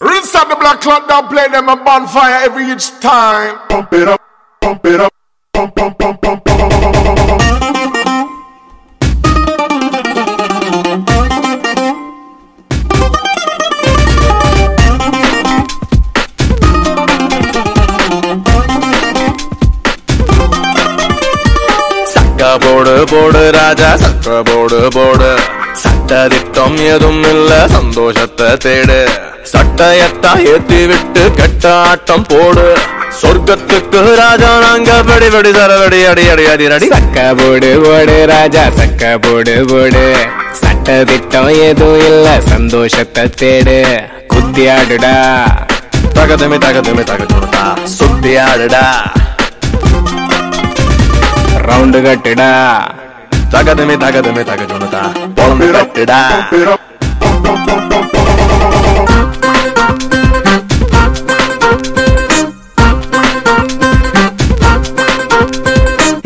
Rinse up the black clock down, play them a bonfire every each time. Pump it up, pump it up, pump, pump, pump, pump, pump, pump, pump, pump, pump, pump. சக்க போடு போடு ராஜா சக்க போடு போடு சட்ட திட்டம் எதுவும் இல்ல சந்தோஷத்தை தேடு சட்டையத்தா ஏத்தி விட்டு கெட்ட ஆட்டம் போடு. சொர்க்கத்துக்கு ராஜா நாங்க படி படி சரவடி அடி அடி அடி அடி. சக்க போடு போடு ராஜா சக்க போடு போடு. சட்ட திட்டம் எதுவும் இல்ல சந்தோஷத்தை தேடு. குத்தி ஆடுடா. தகதமி தகதமி தகதுடா சுத்தி ஆடுடா. ரவுண்டு கட்டுடா. தகதமி தகதமி தகதுடா பொழந்து கட்டுடா.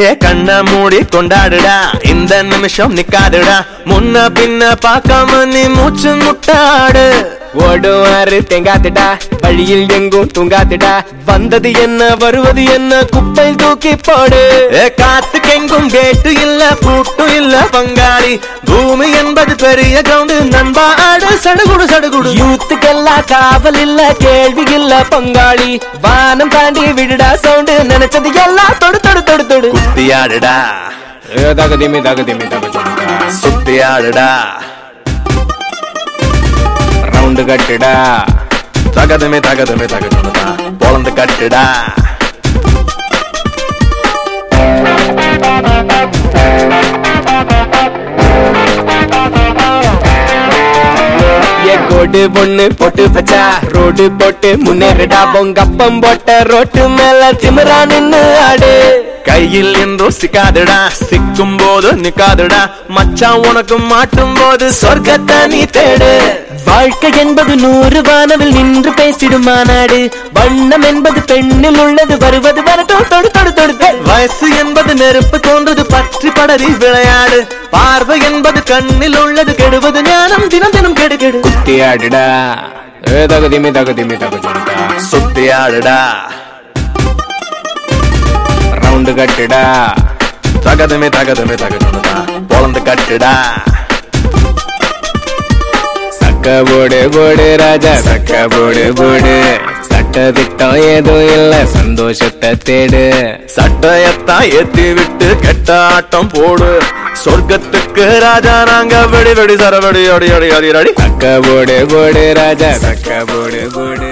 ஏ கண்ண மூடி கொண்டாடுடா. இந்த நிமிஷம் நிக்காதுடா. முன்ன பின்ன பார்க்காம நீ மூச்சு முட்டாடு. ஓடுவாரு தேங்காத்துடா. வழியில் எங்கும் தூங்காத்துடா. வந்தது என்ன வருவது என்ன குப்பை தூக்கி போடு. ஏ காத்துக்கெங்கும் கேட்டு இல்ல பூட்டும் இல்ல பங்காளி. பூமி என்பது பெரிய கிரவுண்டு நண்பா ஆடு சடுகுடு சடுகுடு. யூத்துக்கெல்லாம் காவல் இல்ல கேள்வி இல்ல பங்காளி. வானம் தாண்டி விடுடா சவுண்டு நினைச்சது எல்லாம் தொடு தொடு தொடு தொடு. குத்தி ஆடுடா தகுதிமி தகுதிமி தகுதிமிடா சுத்தி ஆடுடா கட்டுடா. தகதமே தகதமே தகதுடா பொழந்து கட்டுடா. ஏ கோடு பொண்ணு போட்டு பச்சா ரோடு போட்டு முன்னேறடா. பொங்கப்பம் போட்ட ரோட்டு மேல திமிரா நின்னு ஆடு. கையில் என்றும் சிக்காதுடா சிக்கும் போது நிக்காதுடா. மச்சான் உனக்கு மாட்டும் போது சொர்க்கத்தை நீ தேடு. வாழ்க்கை என்பது நூறு வானவில் நின்று பேசிடும் மாநாடு. வண்ணம் என்பது பெண்ணில் உள்ளது வருவது வரட்டும் தொடு தொடு தொடு தொடு. வயசு என்பது நெருப்பு தோன்றது பற்றி படரி விளையாடு. பார்வை என்பது கண்ணில் உள்ளது கெடுவது ஞானம் தினம் தினம் கெடு கெடு. குத்தி ஆடுடா ஏ தகுதிமி தகுதிமி தகுதிமிடா சுத்தி ஆடுடா ரவுண்டு கட்டுடா. தகதுமே தகதுமே தகதுடா பொழந்து கட்டுடா. சக்க போடு போடு ராஜா சக்க போடு போடு. சட்ட திட்டம் ஏதும் இல்ல சந்தோஷத்தை தேடு. சட்டையத்தான் ஏத்தி விட்டு கெட்ட ஆட்டம் போடு. சொர்க்கத்துக்கு ராஜா நாங்க வெடி வெடி சரவடி அடி அடி அடி அடி. சக்க போடு போடு ராஜா சக்க போடு போடு.